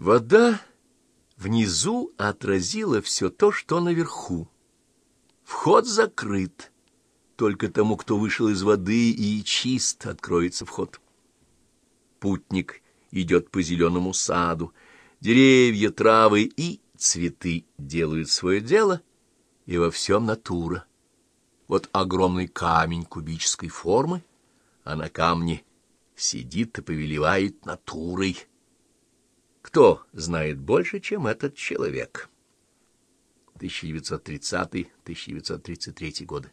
Вода внизу отразила все то, что наверху. Вход закрыт. Только тому, кто вышел из воды и чист, откроется вход. Путник идет по зеленому саду. Деревья, травы и цветы делают свое дело, и во всем натура. Вот огромный камень кубической формы, а на камне сидит и повелевает натурой. Кто знает больше, чем этот человек? 1930-1933 годы.